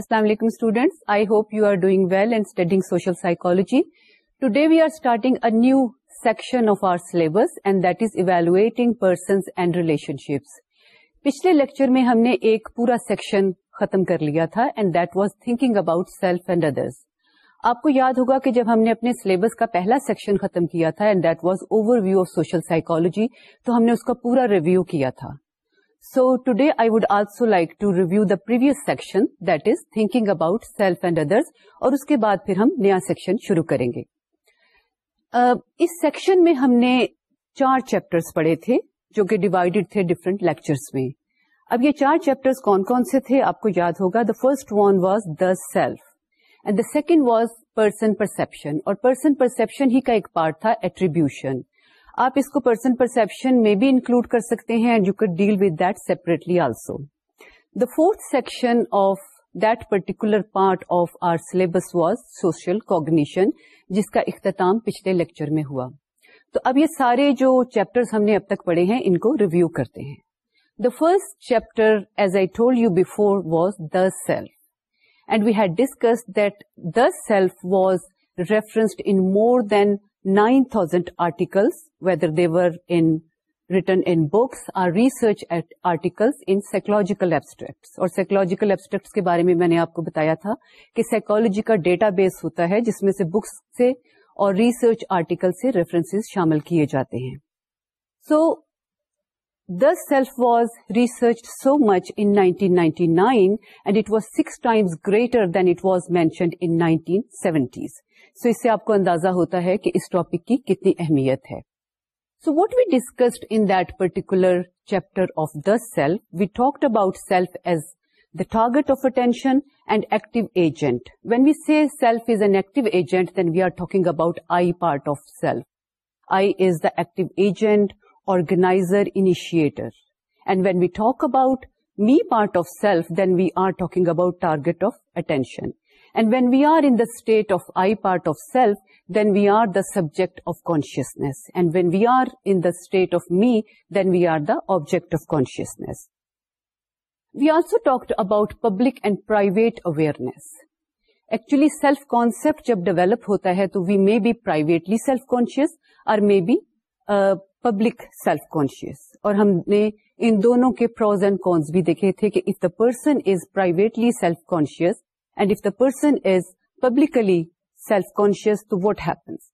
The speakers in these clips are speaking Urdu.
السلام علیکم students I hope you are doing well and studying social psychology today we are starting a new section of our syllabus and that is evaluating persons and relationships پچھلے لیکچر میں ہم نے ایک پورا سیکشن ختم کر لیا تھا and that was thinking about self and others آپ کو یاد ہوگا کہ جب ہم نے اپنے سلیبس کا پہلا سیکشن ختم کیا تھا and that was overview of social psychology تو ہم نے اس کا پورا ریویو کیا تھا so today I would also like to review the previous section that is thinking about self and others اور اس کے بعد پھر ہم نیا سیکشن شروع کریں گے uh, اس سیکشن میں ہم نے چار چیپٹرس پڑھے تھے جو کہ ڈیوائڈیڈ تھے ڈفرینٹ لیکچرس میں اب یہ چار چیپٹر کون کون سے تھے آپ کو یاد ہوگا the first one was the self and the second was person perception اور پرسن پرسپشن ہی کا ایک پارٹ تھا ایٹریبیوشن آپ اس کو پرسن پرسپشن میں بھی انکلوڈ کر سکتے ہیں and you could deal with that separately also the fourth section of that particular part of our syllabus was social cognition جس کا اختتام پچھلے لیکچر میں ہوا تو اب یہ سارے جو چیپٹر ہم نے اب تک پڑھے ہیں ان کو ریویو کرتے ہیں the first chapter as I told you before was the self and we had discuss that the self was referenced in more than nine thousand articles whether they were in in books or research articles in psychological abstracts اور سائیکولوجیکل ایبسٹریکٹس کے بارے میں میں نے آپ کو بتایا تھا کہ سائیکولوجی کا ڈیٹا بیس ہوتا ہے جس میں سے بکس سے اور ریسرچ آرٹیکل سے ریفرنس شامل کیے جاتے ہیں so this self was research so much in 1999 ninety nine and it was six times greater than it was mentioned in nineteen seventies so اس سے آپ کو اندازہ ہوتا ہے کہ اس ٹاپک کی کتنی اہمیت ہے so what we discussed in that particular chapter of the self we talk about self as the target of attention and active agent when we see self is an active agent then we are talking about I part of self I is the active agent organizer initiator and when we talk about me part of self then we are talking about target of attention and when we are in the state of I part of self then we are the subject of consciousness and when we are in the state of me then we are the object of consciousness we also talked about public and private awareness actually self concept جب ڈیویلپ ہوتا ہے تو we may be privately self conscious اور may be public self conscious اور ہم نے ان دونوں کے پروز اینڈ کونس بھی دیکھے تھے کہ if the person is privately self conscious And if the person is publicly self-conscious, to what happens?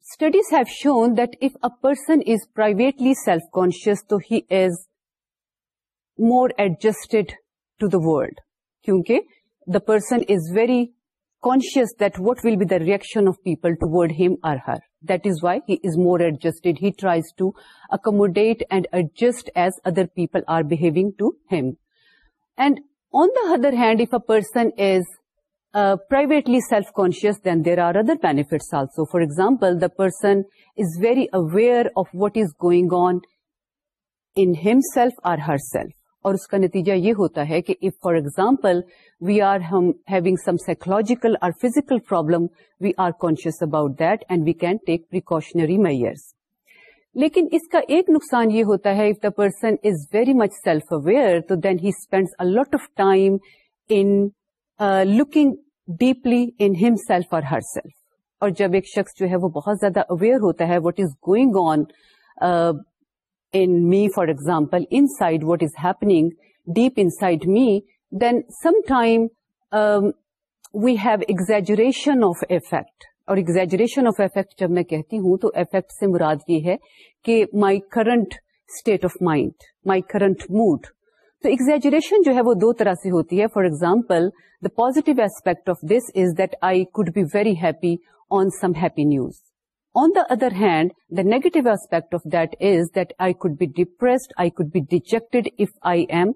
Studies have shown that if a person is privately self-conscious, so he is more adjusted to the world. Kyunki the person is very conscious that what will be the reaction of people toward him or her. That is why he is more adjusted. He tries to accommodate and adjust as other people are behaving to him. And on the hand if a person is privately self conscious then there are other benefits also for example the person is very aware of what is going on in himself or herself اور اس کا نتیجہ یہ ہوتا ہے کہ if for example we are having some psychological اور physical problem we are conscious about that and we can take precautionary measures لیکن اس کا ایک نقصان یہ ہوتا ہے if the person is very much self aware تو then he spend a lot of time in looking deeply in himself or herself اور جب ایک شخص جو ہے وہ بہت زیادہ اویئر ہوتا ہے what is going on in me for example inside what is happening deep inside me then some time we have exaggeration of affect اور ایگزیجریشن آف افیکٹ جب میں کہتی ہوں تو افیکٹ سے مراد یہ ہے کہ my current state of mind my current mood تو ایگزیجریشن جو ہے وہ دو طرح سے ہوتی ہے for example the positive aspect of this is that I could be very happy on some happy news on the other hand the negative aspect of that is that I could be depressed I could be dejected if I am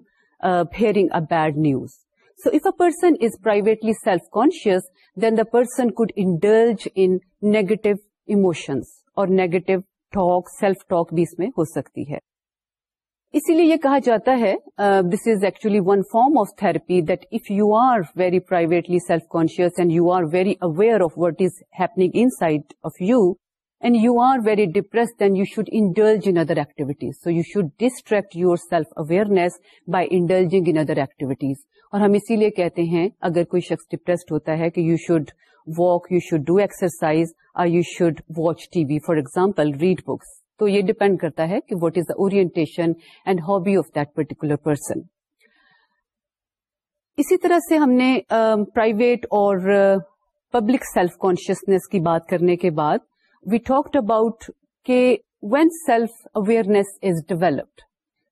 hearing a bad news so if a person is privately self conscious then the person could indulge in negative emotions اور نیگیٹو ٹاک سیلف ٹاک بھی اس میں ہو سکتی ہے اسی لیے یہ کہا جاتا ہے this is actually one form of therapy that if you are very privately self conscious and you are very aware of what is happening inside of you and you are very depressed then you should indulge in other activities تو you should distract your self awareness by indulging in other activities اور ہم اسی لیے کہتے ہیں اگر کوئی شخص ڈپریسڈ ہوتا ہے کہ you should walk you should do exercise I you should watch T V for example read books تو یہ ڈپینڈ کرتا ہے کہ واٹ از داٹیشن and hobby of that particular person اسی طرح سے ہم نے پرائیویٹ اور پبلک سیلف کانشیسنیس کی بات کرنے کے بعد وی ٹاکڈ اباؤٹ کہ when self awareness is developed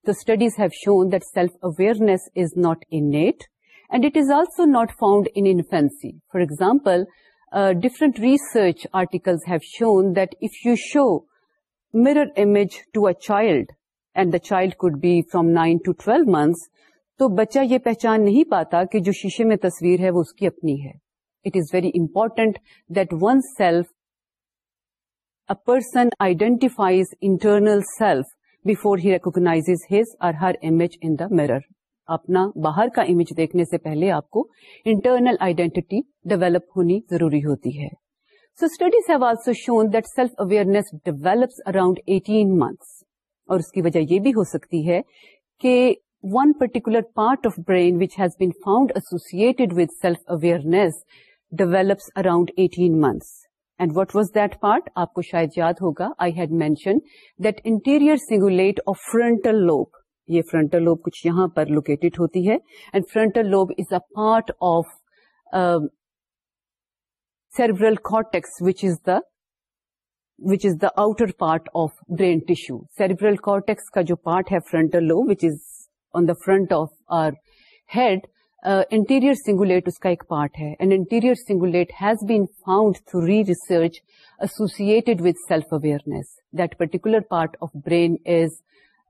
the studies have that that self awareness is not innate and it is also not found infancy for example different research articles have shown that if you show mirror image to a child and the child could be from nine to twelve months تو بچہ یہ پہچان نہیں پاتا کہ جو شیشے میں تصویر ہے وہ اس کی اپنی ہے it is very important that one self a internal internal self before he recognize his her her image the mirror اپنا باہر کا امیج دیکھنے سے پہلے آپ کو انٹرنل آئیڈینٹی ڈیویلپ ہونی ضروری ہوتی ہے so studies have also shown that self awareness develops around eighteen months اور اس کی وجہ یہ بھی ہو سکتی ہے کہ one particular part of brain which has been found associated with self awareness develops around eighteen months and what was that part آپ کو شاید یاد ہوگا I had mention that anterior cingulate of frontal lobe یہ فرنٹل لوب کچھ یہاں پر لوکیٹڈ ہوتی ہے and frontal lobe is a part of cerebral کار which is the outer part of brain tissue cerebral cortex کا جو پارٹ ہے frontal lobe which is on the front of our head anterior cingulate اس کا ایک پارٹ ہے and anterior cingulate has been found through re research associated with self awareness that particular part of brain is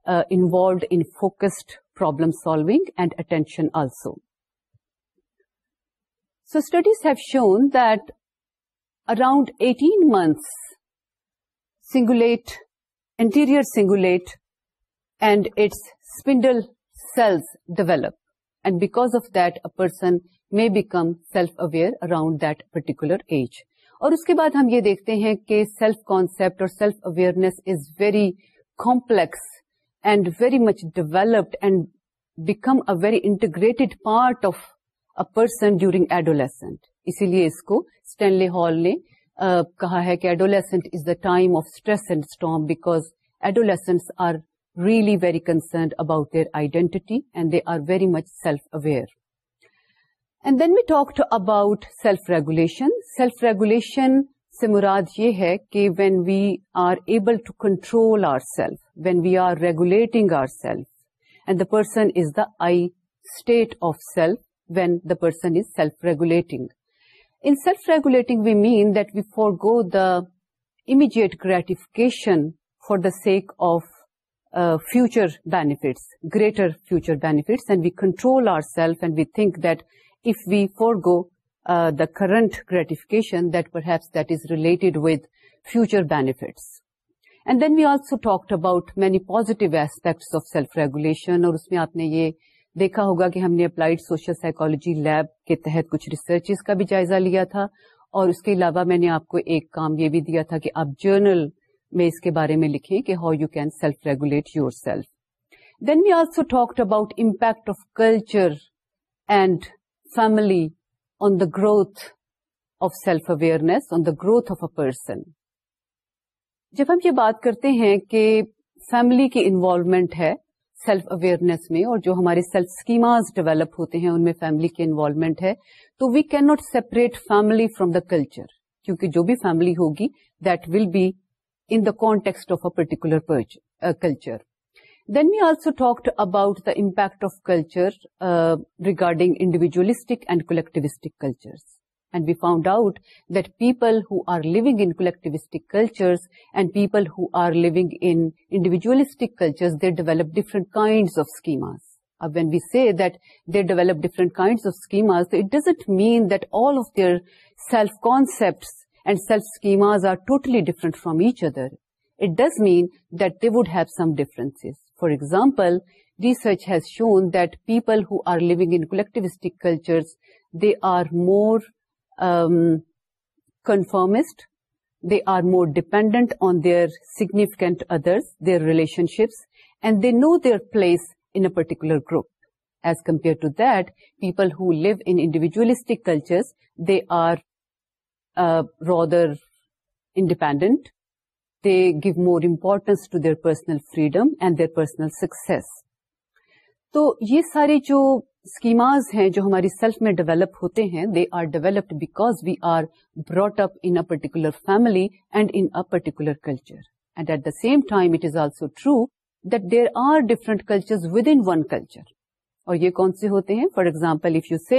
involved in focused problem solving and attention also so studies have shown that around eighteen months cingulate cingulate anterior and its spindle cells develop and because of that person may become self aware around that particular age اور اس کے بعد ہم یہ دیکھتے ہیں کہ سیلف کانسپٹ اور self awareness is very complex and very much developed and become a very integrated part of a person during adolescent اسی لیے اس کو اسٹینلی ہال نے کہا ہے کہ adolescent is the time of stress and storm because adolescent are really very concerned about their identity and they are very much self aware and then we talk about self regulation self regulation سے مراد یہ ہے کہ when we are able to control our self when we are regulating our self and the person is the state of self when the person is self regulating N self regulating we means that we forgo the immediate gratification for the sake of future benefits greater future benefits and we control our self and we think that if we four go the current gratification that perhaps that is related with future benefits and then we also talked about many positive aspects of self regulation اور اس میں آپ نے یہ دیکھا ہوگا کہ ہم نے اپلائیڈ سوشل سائیکالوجی لیب کے تحت کچھ ریسرچ کا بھی جائزہ لیا تھا اور اس کے علاوہ میں نے آپ کو ایک کام یہ بھی دیا تھا کہ آپ جرنل میں اس کے بارے میں لکھیں کہ how you can self regulate your self then we also talked about impact of culture and family on the growth of self awareness on the growth of a person جب ہم یہ بات کرتے ہیں کہ فیملی کی انوالومنٹ ہے سیلف اویئرنیس میں اور جو ہمارے سیلف اسکیماز ڈیولپ ہوتے ہیں ان میں فیملی کی انوالومنٹ ہے تو we can not separate family from the culture کیونکہ جو بھی فیملی ہوگی that will be in the context of a particular uh, culture. Then we also talked about the impact of culture uh, regarding individualistic and collectivistic cultures. And we found out that people who are living in collectivistic cultures and people who are living in individualistic cultures, they develop different kinds of schemas. Uh, when we say that they develop different kinds of schemas, it doesn't mean that all of their self-concepts and self schemas are totally different from each other, it does mean that they would have some differences. For example, research has shown that people who are living in collectivistic cultures, they are more um, conformist, they are more dependent on their significant others, their relationships, and they know their place in a particular group. As compared to that, people who live in individualistic cultures, they are رود independent they give more importance to their personal freedom and their personal success تو یہ سارے جو اسکیماز ہیں جو ہماری سیلف میں ڈیولپ ہوتے ہیں they are developed because we are brought up in particular family and in particular culture and at the same time it is also true that there are different culture within one culture اور یہ کون سے ہوتے ہیں for example if you see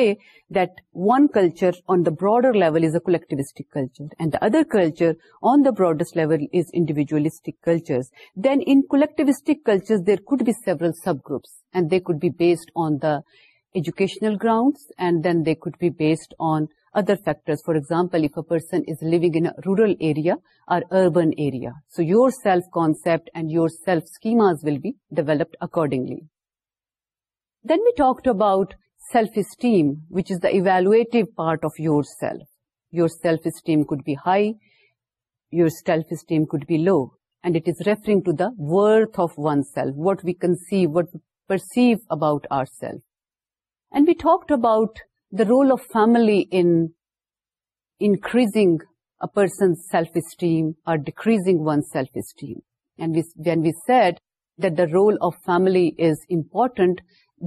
that one culture on the broader level is a collectivistic culture and the other culture on the broadest level is individualistic culture then in collectivistic culture there could be several sub groups and they could be based on the educational grounds and then they could be based on other factor for example if a person is لوگ in a rural area or urban area so your self concept and your self schemas will be developed accordingly Then we talked about self-esteem, which is the evaluative part of yourself. Your self-esteem could be high, your self-esteem could be low. And it is referring to the worth of oneself, what we conceive, what we perceive about ourselves. And we talked about the role of family in increasing a person's self-esteem or decreasing one's self-esteem. And when we said that the role of family is important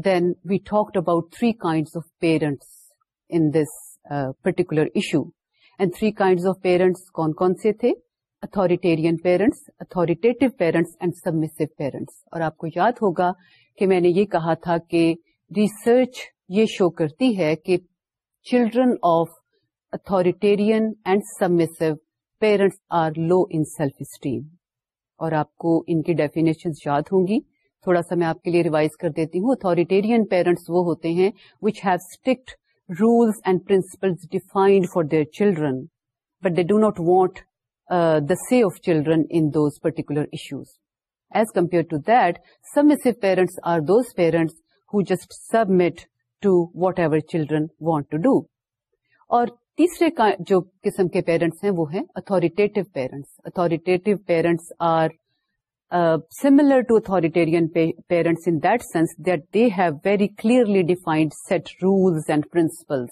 then we talk about three kinds of parents in this particular issue and three kinds of parents کون کون سے تھے authoritarian parents authoritative parents and submissive parents اور آپ کو یاد ہوگا کہ میں نے یہ کہا تھا کہ ریسرچ یہ شو کرتی ہے کہ children of authoritarian and submissive parents are low in self esteem اور آپ کو ان کی ڈیفینیشنز یاد ہوں گی تھوڑا سا میں آپ کے لیے ریوائز کر دیتی ہوں اتوریٹیرین پیرنٹس وہ ہوتے ہیں which have strict rules and principles defined for their children but they do not want the C of children in those particular issues as compare to that submissive parents are those parents who just submit to whatever children want to do اور تیسرے جو قسم کے پیرنٹس ہیں وہ ہیں authoritative parents authoritative parents are similar authoritarian parents in that sense that they have very clearly defined set rules and principles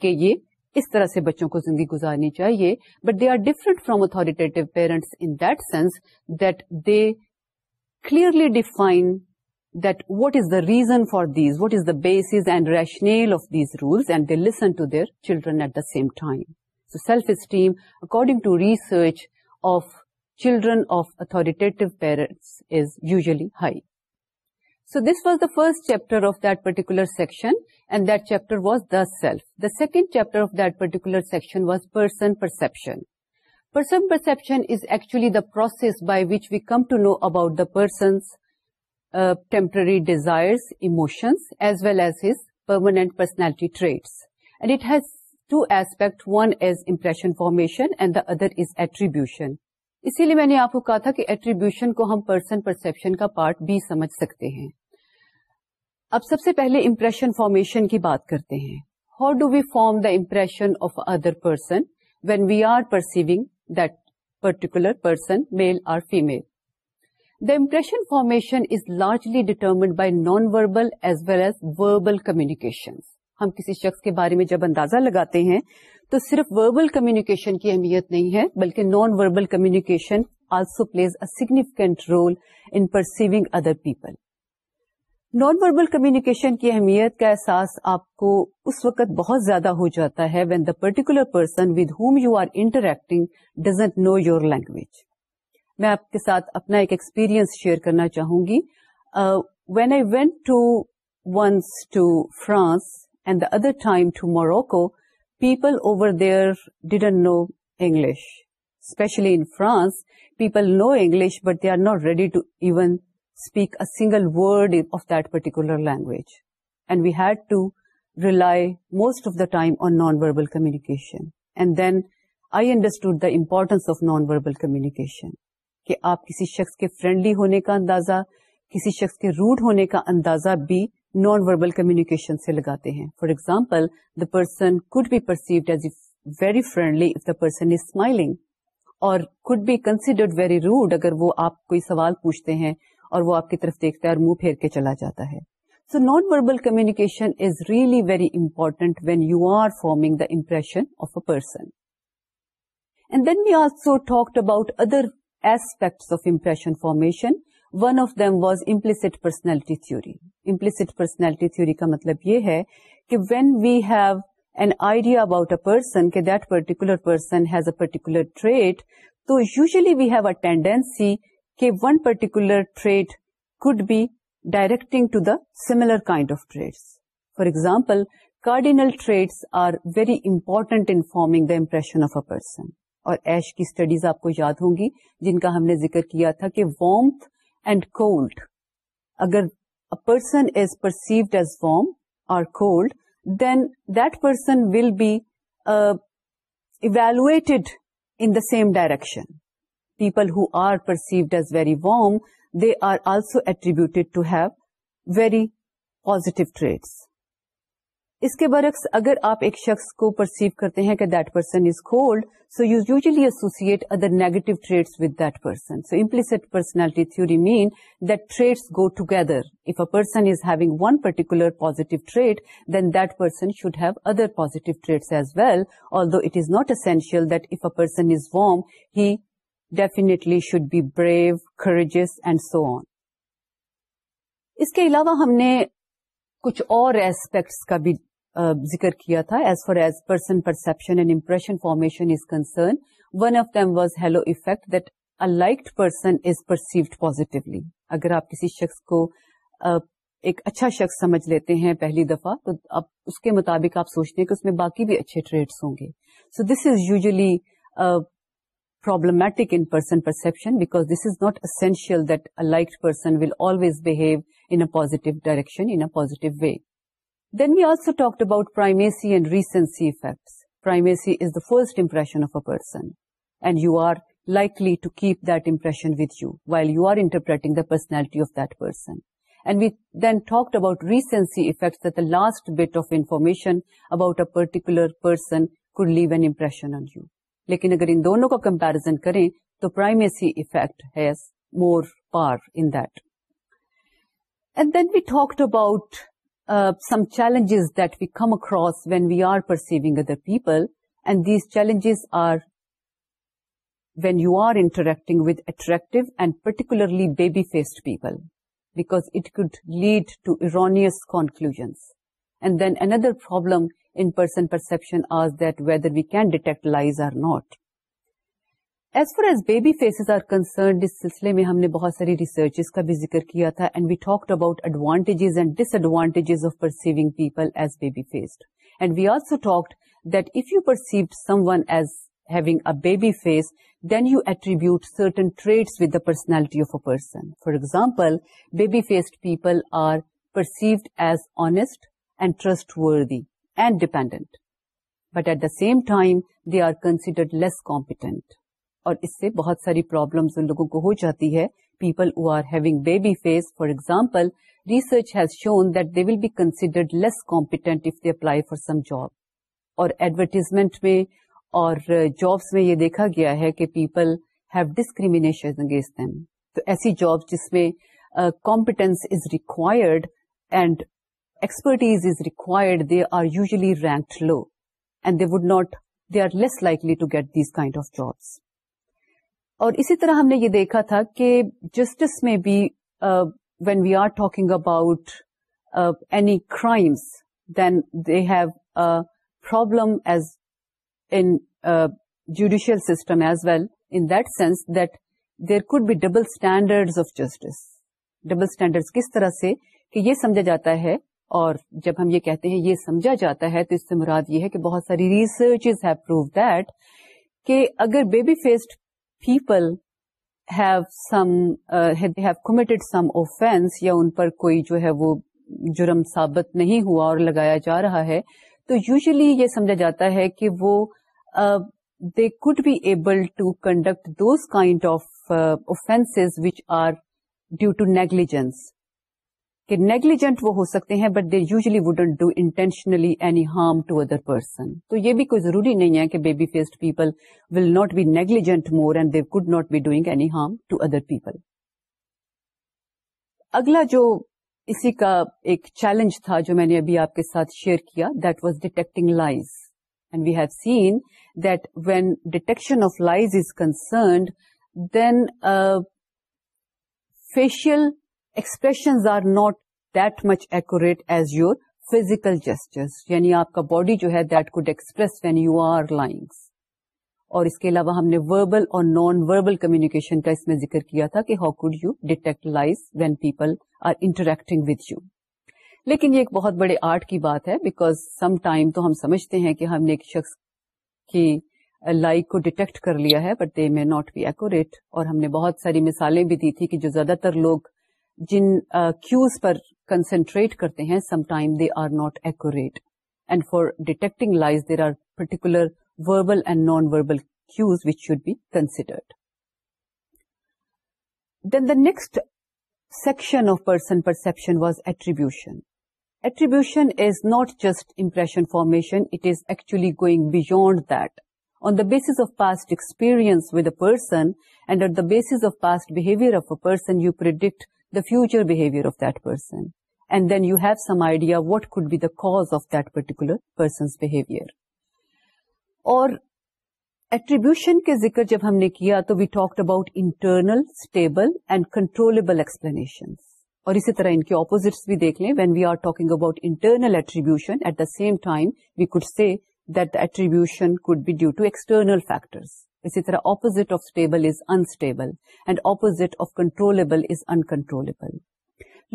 کہ یہ اس طرح سے بچوں کو زندگی گزارنی چاہیے but they are different from authoritative parents in that sense that they clearly define that what is the reason for these what is the base and rational of these rules and they listen to their children at the same time so self esteem according to research of children of authoritative parents is usually high. So this was the first chapter of that particular section, and that chapter was the self. The second chapter of that particular section was person perception. Person perception is actually the process by which we come to know about the person's uh, temporary desires, emotions, as well as his permanent personality traits. And it has two aspects. One is impression formation and the other is attribution. اسی لیے میں نے آپ کو کہا تھا کہ ایٹریبیوشن کو ہم پرسن پرسپشن کا پارٹ بھی سمجھ سکتے ہیں اب سب سے پہلے امپریشن فارمیشن کی بات کرتے ہیں how do we form the impression of other person when we are perceiving that particular person male or female the impression formation is largely determined by non verbal as well as verbal communication ہم کسی شخص کے بارے میں جب اندازہ لگاتے ہیں تو صرف وربل کمیونیکیشن کی اہمیت نہیں ہے بلکہ non verbal communication also plays a significant role in perceiving other people non verbal communication کی اہمیت کا احساس آپ کو اس وقت بہت زیادہ ہو جاتا ہے when the particular person with whom you are interacting doesn't know your language میں آپ کے ساتھ اپنا ایک ایکسپیرئنس شیئر کرنا چاہوں گی when I went to once to France and the other time to Morocco people over Especially didn't know English especially in France people know English but they are not ready to even of language and we had to rely most of the time on non verbal nonverbal and then I I the the of non verbal communication. کہ آپ کسی شخص کے فرینڈلی ہونے کا اندازہ کسی شخص کے روڈ ہونے کا اندازہ بھی نان وربل کمیونیکیشن سے لگاتے ہیں for example the person could be perceived as very friendly if the person is smiling اور could be considered very rude اگر وہ آپ کوئی سوال پوچھتے ہیں اور وہ آپ کی طرف دیکھتا ہے اور منہ پھیر کے چلا جاتا ہے so non verbal communication is really very important when you are forming the impression of a person and then we also talked about other aspects of impression formation one of them was implicit personality theory implicit personality theory کا مطلب یہ ہے کہ when we have an idea about a person کہ that particular person has a particular trait تو usually we have a tendency کہ one particular trait could be directing to the similar kind of traits for example cardinal traits are very important in forming the impression of a person اور ایش کی اسٹڈیز آپ کو یاد ہوں گی جن کا ہم نے ذکر کیا تھا کہ وارمتھ اینڈ کولڈ اگر a person is perceived as warm or cold, then that person will be uh, evaluated in the same direction. People who are perceived as very warm, they are also attributed to have very positive traits. اس کے برعکس اگر آپ ایک شخص کو پرسیو کرتے ہیں کہ that person is cold so you usually associate other negative traits with that person so implicit personality theory mean that traits go together if a person is having one particular positive trait then that person should have other positive traits as well although it is not essential that if a person is warm he definitely should be brave courageous and so on اس کے علاوہ ہم نے کچھ اور ایسپیکٹس کا بھی ذکر کیا تھا as far as person perception and impression formation is concern one of them was halo effect that a liked person is perceived positively اگر آپ کسی شخص کو ایک اچھا شخص سمجھ لیتے ہیں پہلی دفعہ تو آپ اس کے مطابق آپ سوچتے ہیں کہ اس میں باقی بھی اچھے ٹریڈس ہوں گے so this is usually problematic in person perception because this is not essential that a like person will always behave in a positive direction way then we also talk about primacy and recency effects primacy is the first impression of a person and you are likely to keep the impression with you while you are interpreting the personality of that person then talk about recency effects last but of information about a particular person could leave an impression on you لیکن اگر ان دونوں کا کمپیرزن کریں تو primacy effect has more power in then then we talk about Uh, some challenges that we come across when we are perceiving other people, and these challenges are when you are interacting with attractive and particularly baby-faced people, because it could lead to erroneous conclusions. And then another problem in person perception is that whether we can detect lies or not. As far as baby faces are concerned اس سلسلے میں ہم نے بہت ساری ریسرچز کا بھی ذکر کیا تھا and we talked about advantages and disadvantages of perceiving people as baby faced and we also talked that if you perceive someone as having a baby face then you attribute certain trait with the personality of a person for example baby faced people are perceived as honest and trustworthy and dependent but at the same time they are considered less competent اور اس سے بہت ساری پرابلمس ان لوگوں کو ہو جاتی ہے people who are having baby face for example research has shown that they will be considered less competent if they apply for some job اور ایڈورٹیزمنٹ میں اور جابس uh, میں یہ دیکھا گیا ہے کہ پیپل ہیو ڈسکریمنیشن اگینسٹ ڈسکریم تو ایسی جاب جس میں competence is required and expertise is required they are usually ranked low and they would not they are less likely to get these kind of jobs اور اسی طرح ہم نے یہ دیکھا تھا کہ جسٹس میں بھی when we are talking about any crimes then they have problem as in judicial system as well in that sense that there could be double standard of justice double standard کس طرح سے کہ یہ سمجھا جاتا ہے اور جب ہم یہ کہتے ہیں یہ سمجھا جاتا ہے تو اس سے مراد یہ ہے کہ بہت ساری ریسرچز ہیو پروو دیٹ کہ اگر baby faced people have some they have committed some offence یا ان پر کوئی جو ہے وہ جرم ثابت نہیں ہوا اور لگایا جا رہا ہے تو یوزلی یہ سمجھا جاتا ہے کہ وہ they could be able to conduct those kind of offence which are due to negligence کہ نیگلیجنٹ وہ ہو سکتے ہیں but they usually wouldn't do intentionally any harm to other person تو یہ بھی کوئی ضروری نہیں ہے کہ baby faced people will not be negligent more and they could not be doing any harm to other people اگلا جو اسی کا ایک چیلنج تھا جو میں نے ابھی آپ کے ساتھ شیئر کیا that was detecting lies and we have seen that when detection of lies is concerned then facial expressions are not that much accurate as your physical gestures یعنی آپ کا باڈی جو ہے that could express when you are lying اور اس کے علاوہ ہم نے وربل اور نان وربل کمیونیکیشن کا اس میں ذکر کیا تھا کہ how could you detect lies when people are interacting with you لیکن یہ ایک بہت بڑے آرٹ کی بات ہے بیکاز سم ٹائم تو ہم سمجھتے ہیں کہ ہم نے ایک شخص کی لائک کو ڈیٹیکٹ کر لیا ہے but they may not be accurate اور ہم نے بہت ساری مثالیں بھی دی تھی کہ جو زیادہ تر لوگ جن کیوز پر کنسنٹریٹ کرتے ہیں some time they are not accurate and for detecting lies there are particular verbal and non verbal cues which should be considered then the next section of person perception was attribution attribution is not just impression formation it is actually going beyond that on the base of past experience with a person and at the bases of past behaviour of a person you predict the future behavior of that person. And then you have some idea what could be the cause of that particular person's behavior. Or attribution ke zikr jab hum ne kiya, toh we talked about internal, stable and controllable explanations. اور اسی طرح ان کے اپوزٹس بھی دیکھ لیں when we are talking about internal attribution at the same time we could see that attribution could be due to external factors اسی طرح opposite of stable is unstable and opposite of controllable is in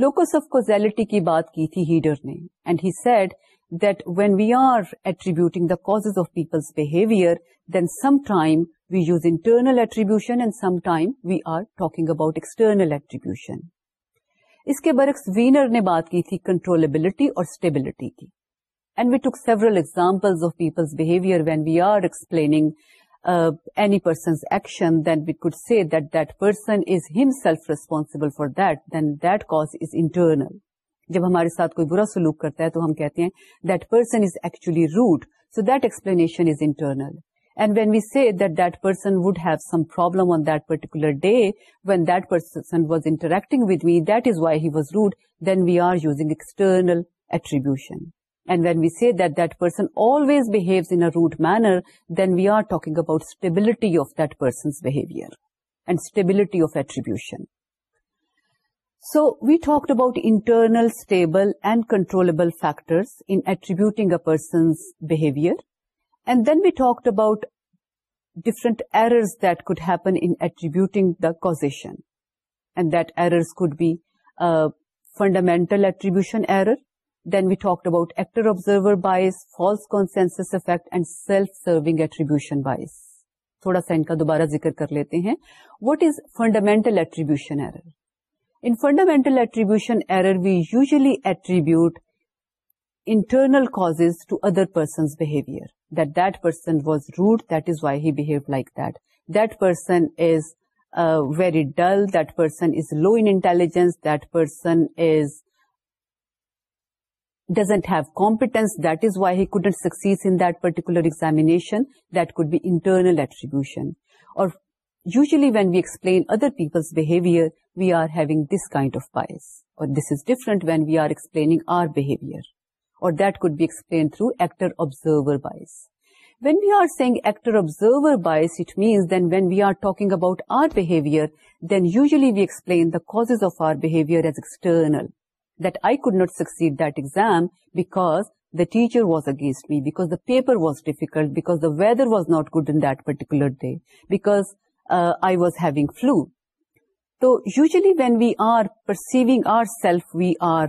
locus of causality کی بات کی تھی ہیڈر نے and he said that when we are attributing the cause of Peoples behaviour then some time we use internal attribution and some time we are talking about external attribution اس کے برعکس وینر نے بات کی تھی کنٹرولبلٹی اور اسٹیبلٹی کی and we took several examples of Peoples behaviour when we are explaining uh, any action then we we see that that person is himself responsible for that then that cause is internal جب ہمارے ساتھ کوئی برا سلوک کرتا ہے تو ہم کہتے ہیں that person is actually rude so that explanation is internal and when we see that that person would have some problem on that particular day when that person was interacting with me that is why he was rude then we are using external attribution And when we say that that person always behaves in a rude manner, then we are talking about stability of that person's behavior and stability of attribution. So we talked about internal, stable and controllable factors in attributing a person's behavior. And then we talked about different errors that could happen in attributing the causation. And that errors could be fundamental attribution error, then we talk about actor observer bias false consensus effect and self serving attribution bias تھوڑا سا ان کا دوبارہ ذکر کر لیتے ہیں what is fundamental attribution error in fundamental attribution error we usually attribute internal cause to other persons behaviour that that person was rude that is why he behave like that that person is very dull that person is low intelligence that person is doesn't have competence. That is why he couldn't succeed in that particular examination. That could be internal attribution. Or usually when we explain other people's behavior, we are having this kind of bias. Or this is different when we are explaining our behavior. Or that could be explained through actor-observer bias. When we are saying actor-observer bias, it means then when we are talking about our behavior, then usually we explain the causes of our behavior as external. That I could not succeed that exam because the teacher was against me because the paper was difficult because the weather was not good in that particular day because I was having flu تو usually when we are perceiving our self we are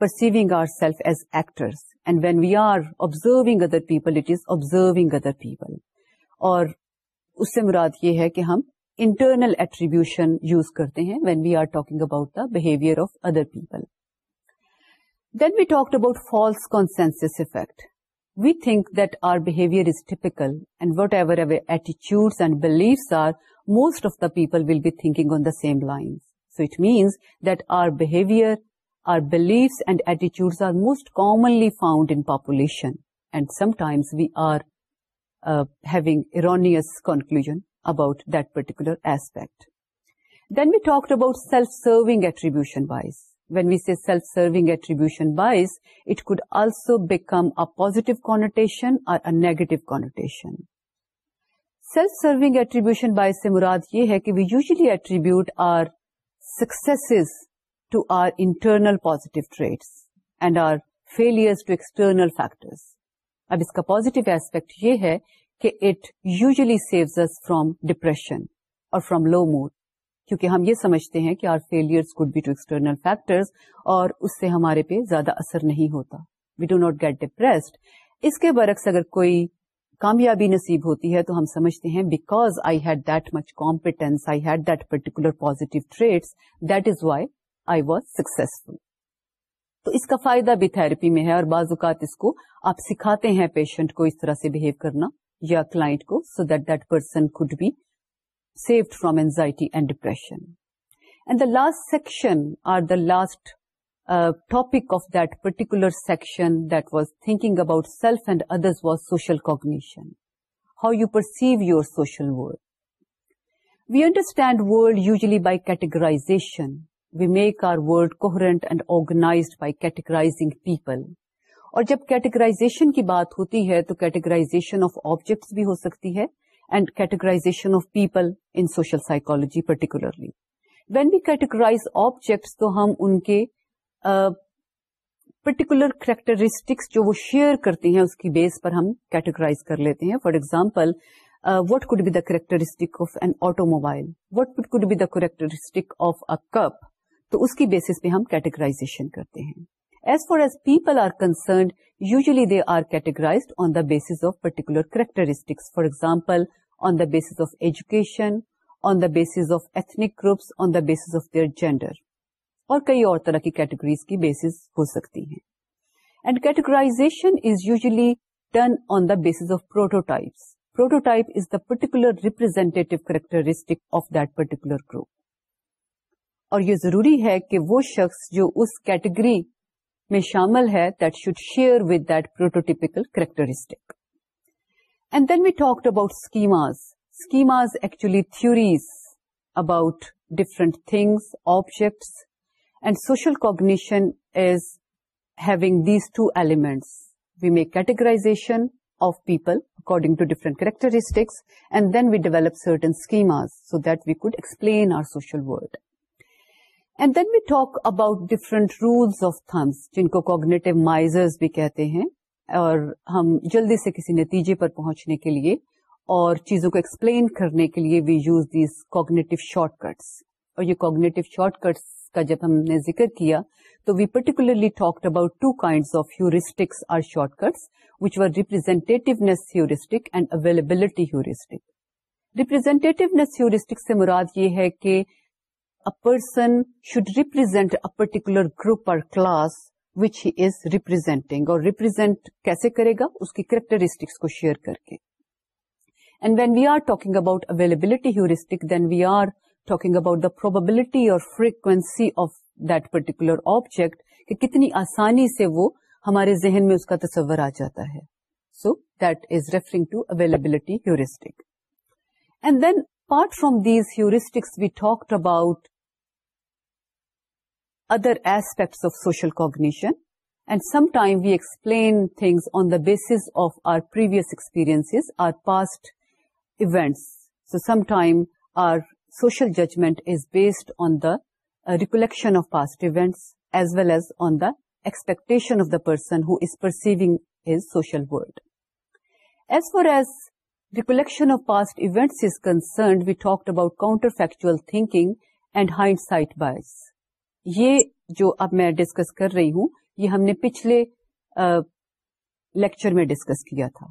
perceiving our self as actor and when we are observing other people it is observing other people اور اس سے مراد یہ ہے کہ ہم انٹرنل ایٹریبیوشن یوز کرتے ہیں when we are talking about the behaviour of other people Then we talked about false consensus effect. We think that our behavior is typical, and whatever our attitudes and beliefs are, most of the people will be thinking on the same lines. So it means that our behavior, our beliefs and attitudes are most commonly found in population, and sometimes we are uh, having erroneous conclusion about that particular aspect. Then we talked about self-serving attribution bias. When we see self serving attribution bias it could also become a positive connotation or a negative connotation self serving attribution bias سے مراد یہ ہے کہ we usually attribute our successes to our internal positive trait and our failures to external factors اب اس کا پازیٹو ایسپیکٹ یہ ہے کہ it usually saves us from depression اور فرام لو موڈ کیونکہ ہم یہ سمجھتے ہیں کہ our failures could be to external factors اور اس سے ہمارے پہ زیادہ اثر نہیں ہوتا we do not get depressed اس کے برعکس اگر کوئی کامیابی نصیب ہوتی ہے تو ہم سمجھتے ہیں because I had that much competence I had that particular positive traits that is why I was successful تو اس کا فائدہ بھی تھراپی میں ہے اور بعض اوقات اس کو آپ سکھاتے ہیں پیشنٹ کو اس طرح سے بہیو کرنا یا کلائنٹ کو so that that person could be saved from anxiety and depression. And the last section or the last uh, topic of that particular section that was thinking about self and others was social cognition. How you perceive your social world. We understand world usually by categorization. We make our world coherent and organized by categorizing people. اور جب کیٹیگرائزیشن کی بات ہوتی ہے تو کیٹیگرائزیشن آف آبجیکٹس بھی ہو سکتی ہے and categorization of people in social psychology particularly when we categorize objects تو ہم ان کے پرٹیکولر کریکٹرسٹکس جو وہ شیئر کرتے ہیں اس کی بیس پر ہم کیٹیگرائز کر لیتے ہیں for example what could be the characteristic of an automobile what could be the characteristic of a cup تو اس کی بیسس پہ ہم کیٹیگرائزیشن کرتے ہیں as far as people are concerned usually they are categorize on the basis of particular characteristics for example on the base of education on the base of ethnic groups on the base of their gender اور کئی اور طرح کی کیٹگریز کی بیسز ہو سکتی ہیں bases آفوٹائپس prototype is the particular representative characteristic of that particular group اور یہ ضروری ہے کہ وہ شخص جو اس کیٹگری میں شامل ہے that should share with that prototypical characteristic and then we talk about schemas schemas actually theories about different things objects and social cognition is having these two elements we make categorization of people according to different characteristics and then we develop certain schemas so that we could explain our social world and then we talk about different rules of thumbs جن کو کوگنیٹو مائزرز بھی کہتے ہیں اور ہم جلدی سے کسی نتیجے پر پہنچنے کے لیے اور چیزوں کو ایکسپلین کرنے کے لیے we use these cognitive shortcuts اور یہ کوگنیٹو شارٹ کٹس کا جب ہم نے ذکر کیا تو we particularly talked about two kind of heuristics or short cuts which are representativeness heuristic and availability heuristic representativeness heuristic سے مراد یہ ہے کہ person should represent a particular group اور class which he is representing اور ریپریزینٹ کیسے کرے گا اس کی کریکٹرسٹکس کو شیئر کر کے and when we are talking about availability heuristic then we are talking about the probability اور frequency of that particular object کہ کتنی آسانی سے وہ ہمارے ذہن میں اس کا تصور آ جاتا ہے so that is referring to availability heuristic and then apart from these heuristics we talked about other aspects of social cognition, and sometimes we explain things on the basis of our previous experiences, our past events. So sometimes our social judgment is based on the uh, recollection of past events as well as on the expectation of the person who is perceiving his social world. As far as recollection of past events is concerned, we talked about counterfactual thinking and hindsight bias. یہ جو اب میں ڈسکس کر رہی ہوں یہ ہم نے پچھلے لیکچر میں ڈسکس کیا تھا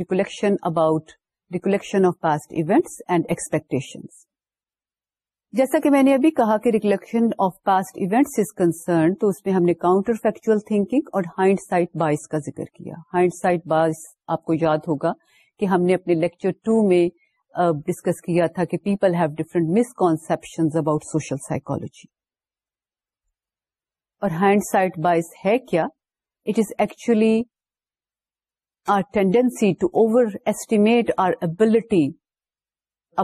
recollection about recollection of past events and expectation جیسا کہ میں نے ابھی کہا کہ recollection of past events is concern تو اس میں ہم نے کاؤنٹر فیکچوئل تھنکنگ اور ہائنڈ سائٹ بائز کا ذکر کیا ہائنڈ سائٹ بائز آپ کو یاد ہوگا کہ ہم نے اپنے لیکچر ٹو میں ڈسکس کیا تھا کہ people have different conception about social psychology اور ہینڈ سائٹ بائز ہے کیا it is actually our tendency to overestimate our ability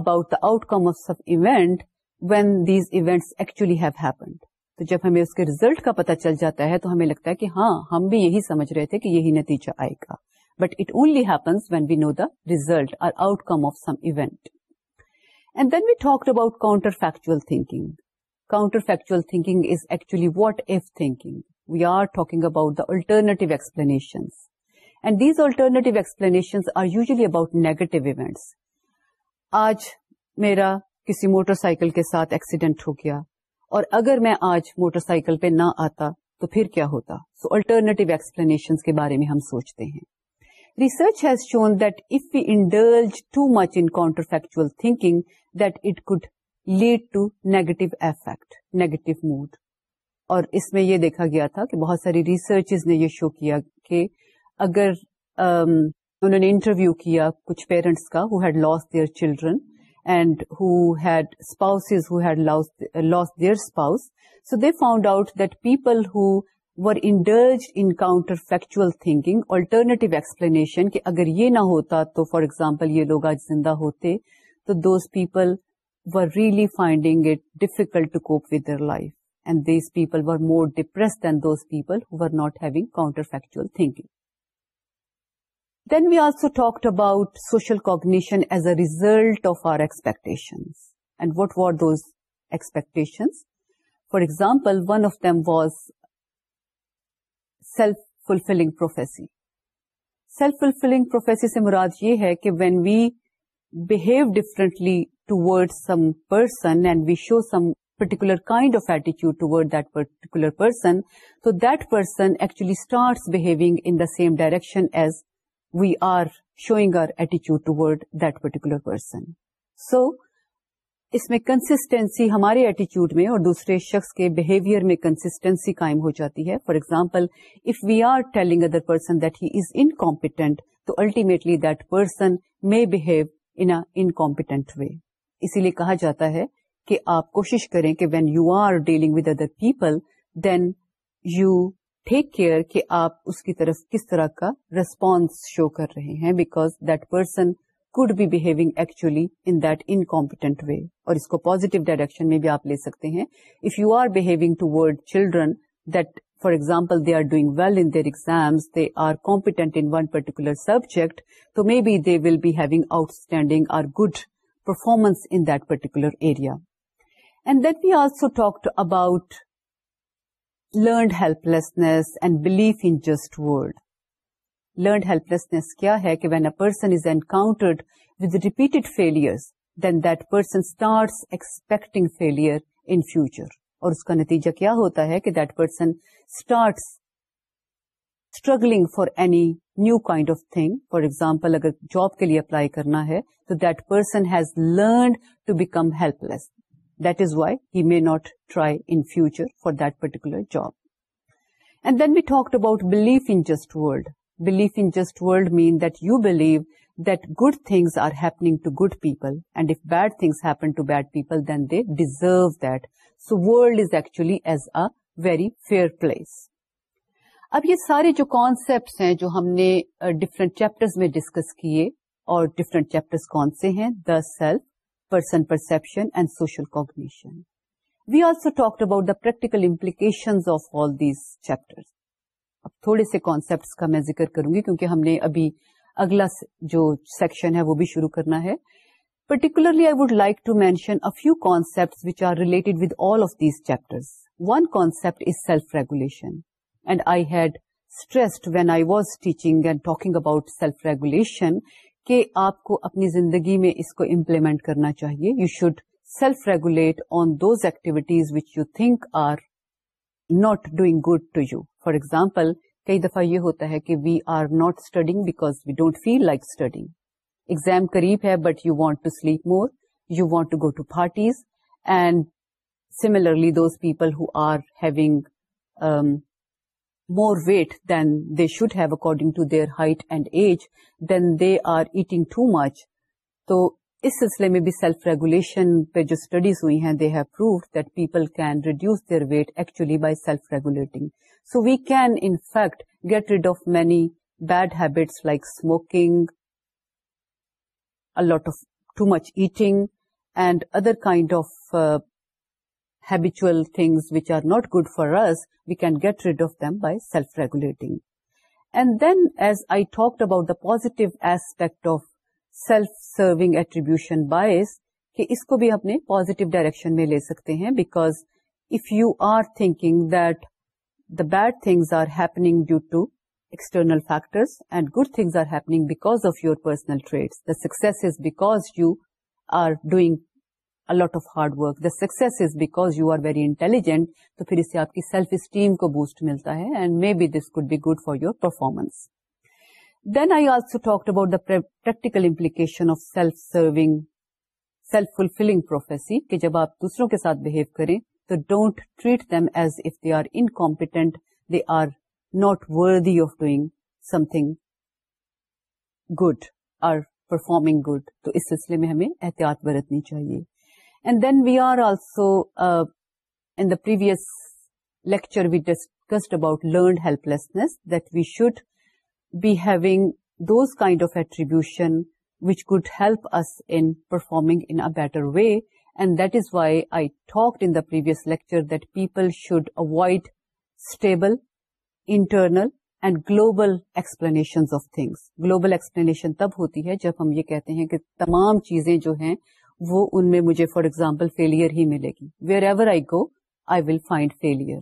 about the outcome of some event when these events actually have happened تو جب ہمیں اس کے ریزلٹ کا پتہ چل جاتا ہے تو ہمیں لگتا ہے کہ ہاں ہم بھی یہی سمجھ رہے تھے کہ یہی نتیجہ آئے گا but it only happens when we know the result or outcome of some event and then we talk about counterfactual thinking counterfactual thinking is actually what if thinking we are talking about the alternative explanation and these alternate explanation are usually about negative events آج میرا کسی موٹر سائیکل کے ساتھ ایکسیڈنٹ ہو گیا اور اگر میں آج موٹر سائیکل پہ نہ آتا تو پھر کیا ہوتا سو الٹرنیٹو ایکسپلینیشن کے بارے میں ہم سوچتے ہیں research has shown that if you indulge too much in counterfactual thinking that it could lead to negative affect negative mood اور اس میں یہ دیکھا گیا تھا کہ بہت ساری ریسرچ نے یہ شو کیا کہ اگر um, انہوں نے انٹرویو کیا کچھ پیرنٹس کا who had loss their children and who had spouse who had loss their spouse so they found out that people who were انڈرج in counterfactual thinking alternative explanation کہ اگر یہ نہ ہوتا تو فار ایگزامپل یہ لوگ آج زندہ ہوتے تو those people really finding it difficult to cope with your life and these people are more depress than those people who are not having counterfactual think then we also talked about social cognition as a result of our expectation and what were those expectations for example one of them was self fulfilling prophecy self fulfilling prophecy سے مراد یہ ہے کہ when we behave differently towards some person and we show some particular kind of attitude toward that particular person, so that person actually starts behaving in the same direction as we are showing our attitude toward that particular person. So, اس میں کنسٹینسی ہمارے ایٹیچیوڈ میں اور دوسرے شخص کے بہیویئر میں کنسٹینسی قائم ہو جاتی ہے for example if we are telling other person that he is incompetent تو ultimately that person may behave in a incompetent way اسی لیے کہا جاتا ہے کہ آپ کوشش کریں کہ when you are dealing with other people then you take care کہ آپ اس کی طرف کس طرح کا ریسپانس شو کر رہے ہیں because that person could be behaving actually in that incompetent way اور اس کو پوزیٹو ڈائریکشن میں بھی آپ لے سکتے ہیں if you are behaving toward children that For example, they are doing well in their exams, they are competent in one particular subject, so maybe they will be having outstanding or good performance in that particular area. And then we also talked about learned helplessness and belief in just word. Learned helplessness kya hai ki when a person is encountered with repeated failures, then that person starts expecting failure in future. اور اس کا نتیجہ کیا ہوتا ہے کہ that person start struggling for any new kind of thing for example اگر جاب کے لیے اپلائی کرنا ہے تو that person has learned to become helpless that is why he may not try in future for that particular job and then we talk about belief in just world belief in just world mean that you believe that good things are happening to good people and if bad things happen to bad people then they deserve that so world is actually as a very fair place اب یہ سارے جو کانسیپٹس ہیں جو ہم نے ڈفرنٹ uh, چیپٹر میں ڈسکس کیے اور ڈفرنٹ چیپٹر کون سے ہیں the self person perception and social cognition we also talked about the practical implication of all these chapter اب تھوڑے سے کانسیپٹس کا میں ذکر کروں گی کیونکہ ہم نے ابھی اگلا جو سیکشن ہے وہ بھی شروع کرنا ہے Particularly, I would like to mention a few concepts which are related with all of these chapters. One concept is self-regulation. And I had stressed when I was teaching and talking about self-regulation کہ آپ کو اپنی زندگی میں اس کو امپلیمنٹ کرنا چاہیے you should self regulate on those activities which you think are not doing good to you for example کئی دفعہ یہ ہوتا ہے کہ we are not studying because we don't feel like studying exam قریب ہے but you want to sleep more you want to go to parties and similarly those people who are having more weight than they should have according to their height and age then they are eating too much تو اس سلسلے میں بھی سیلف ریگولیشن پہ جو اسٹڈیز ہوئی ہیں they have proof that people can reduce their weight actually by self regulating so we can in fact get rid of many bad habits like smoking a lot of too much eating and other kind of habitual things which are not good for us we can get rid of them by self regulating and then as I talk about the positive aspect of self serving attribution بائیس کہ اس کو بھی اپنے پوزیٹو ڈائریکشن میں لے سکتے ہیں because if you are thinking that the bad things are happening due to external factors and good things are happening because of your personal trait the success is because you are doing of hard work the success is because you are very intelligent تو پھر اسے آپ کی سیلف اسٹیم کو بوسٹ ملتا ہے and maybe this could be good for your performance then I'll talk about the practical implication of self سر سیلف فلفلنگ پروفیسی کہ جب آپ دوسروں کے ساتھ بہیو کریں تو don't treat them as if they are incompetent they are not worthy of doing something good or performing good تو اس سلسلے میں ہمیں احتیاط برتنی چاہیے and then we are also an the previous lecture discussed about learned helplessness that we should be having those kind of contribution which could help us in performing in a better way and that is why I talk in previous lecture that people should avoid stable internal and global explanation of things global explanation تب ہوتی ہے جب ہم یہ کہتے ہیں کہ تمام چیزیں جو ہیں وہ ان میں مجھے فار ایگزامپل فیلئر ہی ملے گی wherever I go I will find failure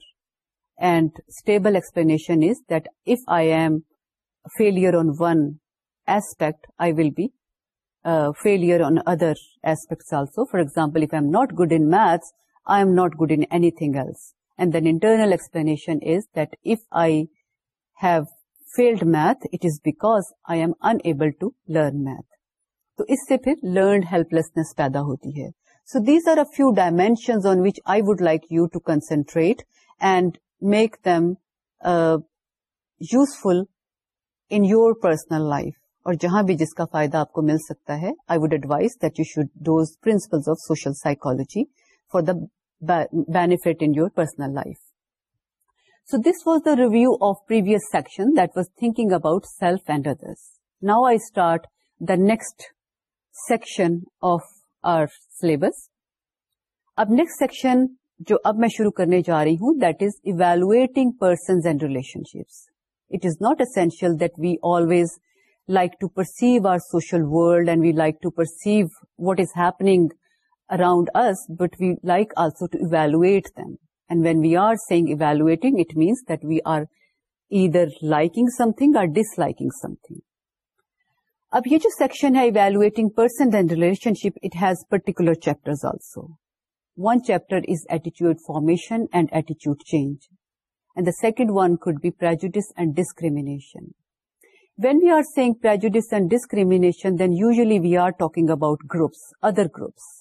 and stable explanation is that if I am failure on one aspect I will be failure on other aspects also for example if I am not good in maths I am not good in anything else and explanation internal that is that if I have failed math it is because I am learn learn math تو اس سے لرنڈ ہیلپ لیسنس پیدا ہوتی ہے so these are few few dimensions on which I would like you to concentrate and make them useful in your personal life اور جہاں بھی جس کا فائدہ آپ کو مل سکتا ہے I would advise that you should those principles of social psychology for the benefit in your personal life so this was the review of previous section that was think about self and others now I start the next section of our syllabus اب نیکسٹ سیکشن جو اب میں شروع کرنے جا رہی ہوں that is evaluating persons and relationships it is not essential that we always like to perceive are social world and we like to perceive what is happening around us but we like also to evaluate them and when we are سیگ evaluating it means that we are either like some thing are dish like some thing اب یہ جو سیکشن ہے evaluating person and relation ship it has particular chapter also one chapter is ایٹیچیوڈ formation and ایٹیچیوڈ change and the second one could be prejudice and discrimination when we are seeing prejudice and discrimination then usually we are talking about groups other groups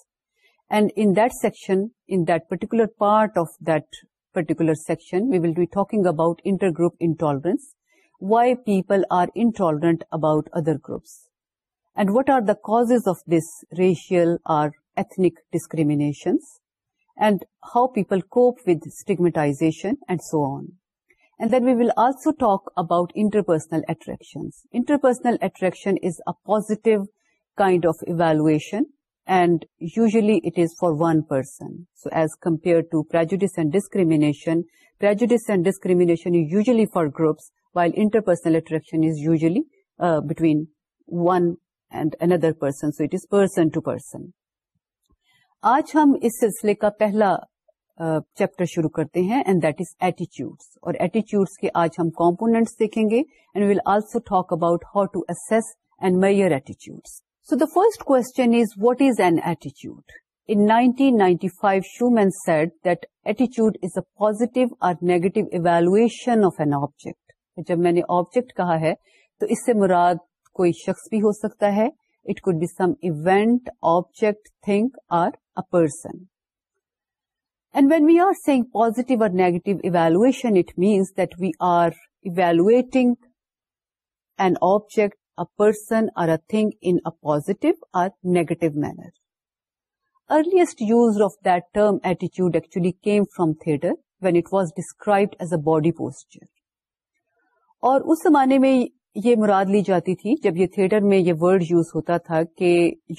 And in that section, in that particular part of that particular section, we will be talking about intergroup intolerance, why people are intolerant about other groups, and what are the causes of this racial or ethnic discriminations, and how people cope with stigmatization, and so on. And then we will also talk about interpersonal attractions. Interpersonal attraction is a positive kind of evaluation and usually it is for one person so as compare to prejudice and discrimination, prejudice and discrimination is usually for groups while interpersonal attraction attraction is usually between one and another person. Person so it is person to person آج ہم اس سلسلے کا پہلا چیپٹر شروع کرتے ہیں اینڈ دیٹ از ایٹیچیوڈس اور ایٹیچیوڈس کے آج ہم کمپونیٹس دیکھیں گے and we'll also talk about how to assess and my your attitudes so the first question is what is an ایٹیچیوڈ in ninety ninety five show main set دٹیچیوڈ is a positive اور negative evolution of an object جب میں نے آبجیکٹ کہا ہے تو اس سے مراد کوئی شخص بھی ہو سکتا ہے it could be some event object thing or a person and when we are saying positive اور negative evaluation it means that we are evaluate object person or a thing in a positive or negative manner earliest use of that term ایٹیچیوڈ actually came from theater when it was described as a body posture اور اس زمانے میں یہ مراد لی جاتی تھی جب یہ تھیٹر میں یہ ورڈ یوز ہوتا تھا کہ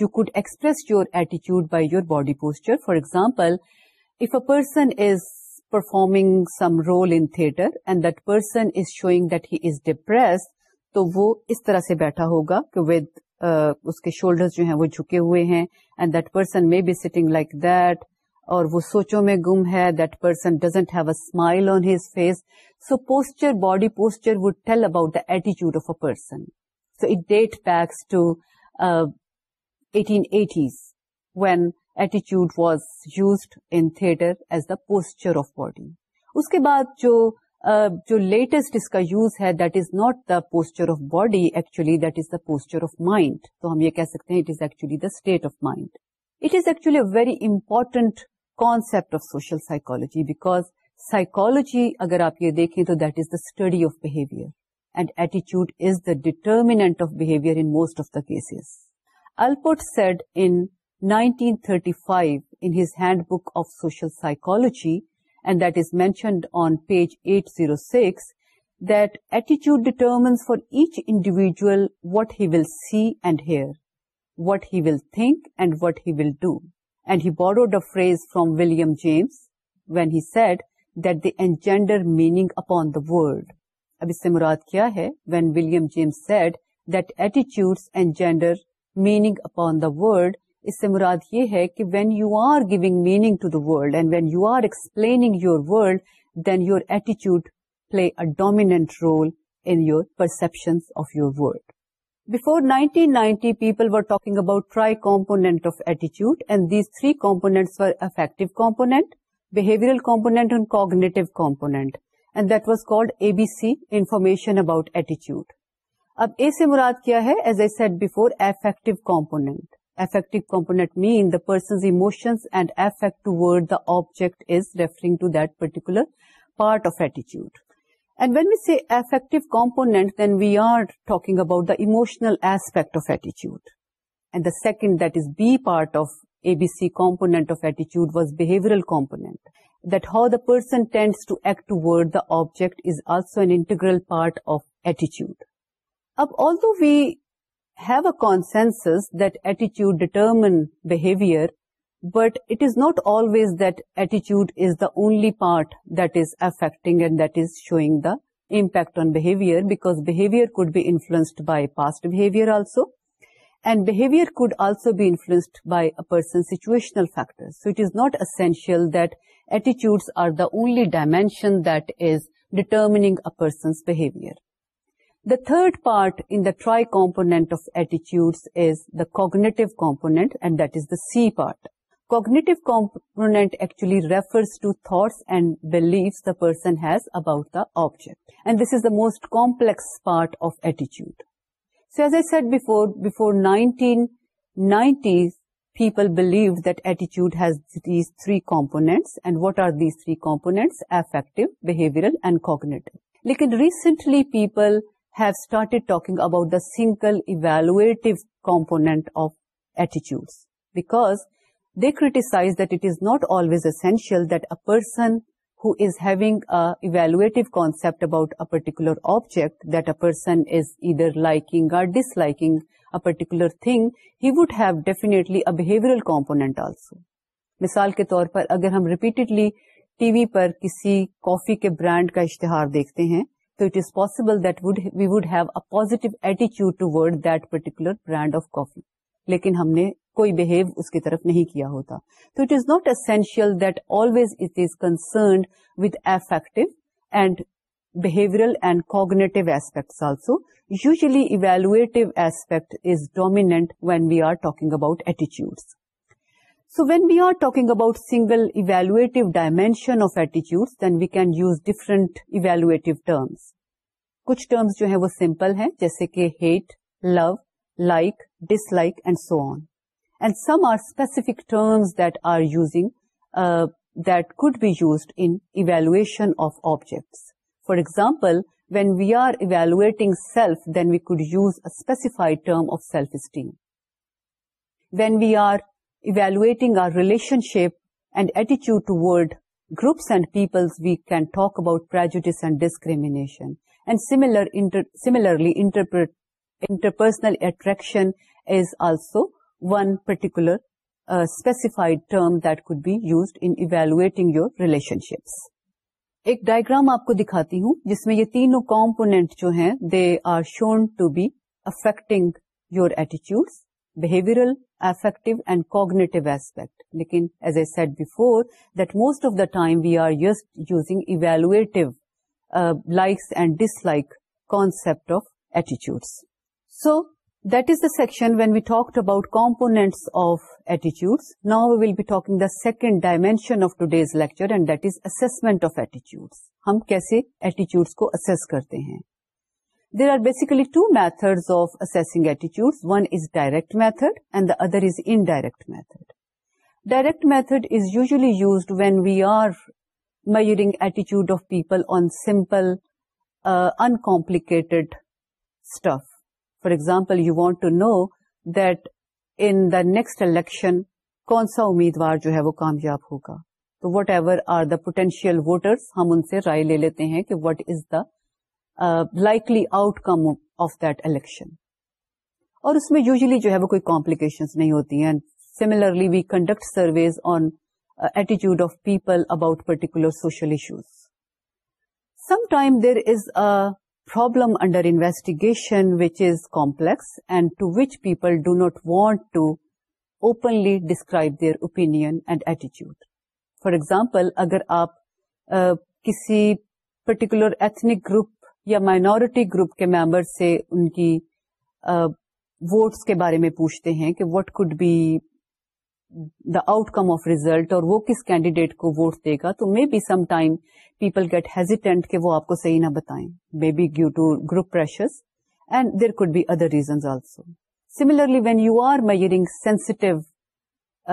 یو کوڈ ایکسپریس یور ایٹیچیوڈ by your body posture for example if a person is performing some role in theatre and that person is showing that he is depressed تو وہ اس طرح سے بیٹھا ہوگا کہ ود اس کے شولڈر جو ہیں وہ جھکے ہوئے ہیں and that person may be setting like that اور وہ سوچوں میں گم ہے that person doesn't have a smile on his face so posture body posture would tell about the ایٹیچیوڈ of a person so it date backs eighties when ایٹیچیوڈ was used in Thar as the posture of body اس کے بعد جو جو لیٹسٹ اس کا یوز ہے that is not the posture of body actually that is the posture of mind تو ہم یہ کہہ سکتے ہیں it is actually the state of mind it is actually a very important concept of social psychology because psychology اگر آپ یہ دیکھیں تو that is the study of behaviour and ایٹیچیوڈ is the determinant of behaviour in most of the cases Allport said in nineteen thirty five handbook of social psychology and that is mentioned on page eight zero six that ایٹیچیوڈ determines for each individual what he will see and hear what he will think and what he will do and he borrowed the phrase from William James when he said that engender meaning upon the world اب اس سے مراد کیا ہے when William James said that ایٹیچیوڈ engender meaning upon the world اس سے مراد یہ ہے کہ when you are giving meaning to the world and when you are explaining your world then your ایٹیچیوڈ play a dominant role in your perception of your world before nineteen ninety people were talking about try component of ایٹیچیوڈ and these three components war affective component behavioural component and cognitive component and that was called a B C information about ایٹیچیوڈ اب اے سے مراد کیا ہے as a set before affective component affective component mean the person's emotions and affect toward the object is referring to that particular part of attitude. And when we say affective component, then we are talking about the emotional aspect of attitude. And the second, that is B part of ABC component of attitude, was behavioral component. That how the person tends to act toward the object is also an integral part of attitude. Although we have a consensus that attitude determine behavior, but it is not always that attitude is the only part that is affecting and that is showing the impact on behavior, because behavior could be influenced by past behavior also, and behavior could also be influenced by a person's situational factors. So it is not essential that attitudes are the only dimension that is determining a person's behavior. The third part in the tri-component of attitudes is the cognitive component, and that is the C part. Cognitive component actually refers to thoughts and beliefs the person has about the object. And this is the most complex part of attitude. So as I said before 1990s, people believed that attitude has these three components. And what are these three components? Affective, behavioral, and cognitive. Like recently people evaluative started of about the they criticize component of ایٹیچیوڈ because they essential that essential that a person having is having concept concept about a particular object that a person is either liking disliking disliking a particular thing he would have behavioral component also مثال کے طور پر اگر ہم ریپیٹڈلی ٹی وی پر کسی کافی کے برانڈ کا اشتہار دیکھتے ہیں تو it is possible that we would have a positive ایٹیچیوڈ toward that particular brand of coffee لیکن ہم نے کوئی بہیو اس کی طرف نہیں کیا ہوتا تو it is not essential that always it is concerned with affective and behavioural and cognitive aspect also usually evaluative aspect is dominant when we are talking about attitudes so when we are talking about single evaluative dimension of ایٹیچیوڈ then we can use different evaluate کچھ ٹرمز جو ہیں وہ سمپل ہیں جیسے کہ hate love like dislike and so on and some are specific terms that are using that could be used in evaluation of objects for example when we are evaluating self then we could use افائیڈ term of self esteem when we are evaluating our relationship and ایٹیچیوڈ toward groups and peoples we can talk about prejudice and discrimination similarly interpersonal attraction is also one particular specified term that could be use in evaluating your relationships ایک ڈائگرام آپ کو دکھاتی ہوں جس میں یہ تینوں کامپونیٹ جو ہیں they are shown to be affecting your attitudes behavioural effect and cognitive aspect لیکن as a before that most of the time we are just using evaluate like and dislike concept of attitudes so that is action when we talk about component of ایٹیچیوڈ نا we will be talking the second dimension of today's lecture and that is assessment of ایٹیچیوڈ ہم کیسے ایٹیچیوڈس کو اسس کرتے ہیں there are two two methods of attitudes. ایٹیچیوڈ one is direct method and the other is method. Direct method direct method is when used when we are of ایٹیچیوڈ of people on simple uncomplicated stuff for example you want to know that in next election کون سا امیدوار جو ہے وہ کامیاب ہوگا تو whatever are the potential voters ہم ان سے رائے لے لیتے ہیں کہ what is the likely outcome of that election اور اس میں یوزلی جو ہے وہ کوئی کمپلیکیشن نہیں ہوتی ہیں similarly we conduct services on ایٹیچیوڈ of people about particular social issues some time there is a problem under investigation which is complex and to which people do not want to openly describe their opinion and ایٹیچیوڈ for example اگر آپ کسی پرٹیکولر ایتھنک گروپ یا مائنورٹی گروپ کے ممبر سے ان کی ووٹس کے بارے میں پوچھتے ہیں کہ what could be the outcome of result اور وہ کس کینڈیڈیٹ کو ووٹ دے گا تو may be sometime people get hesitant کہ وہ آپ کو صحیح نہ بتائیں may be due to group pressures and there could be other reasons also similarly when you are measuring sensitive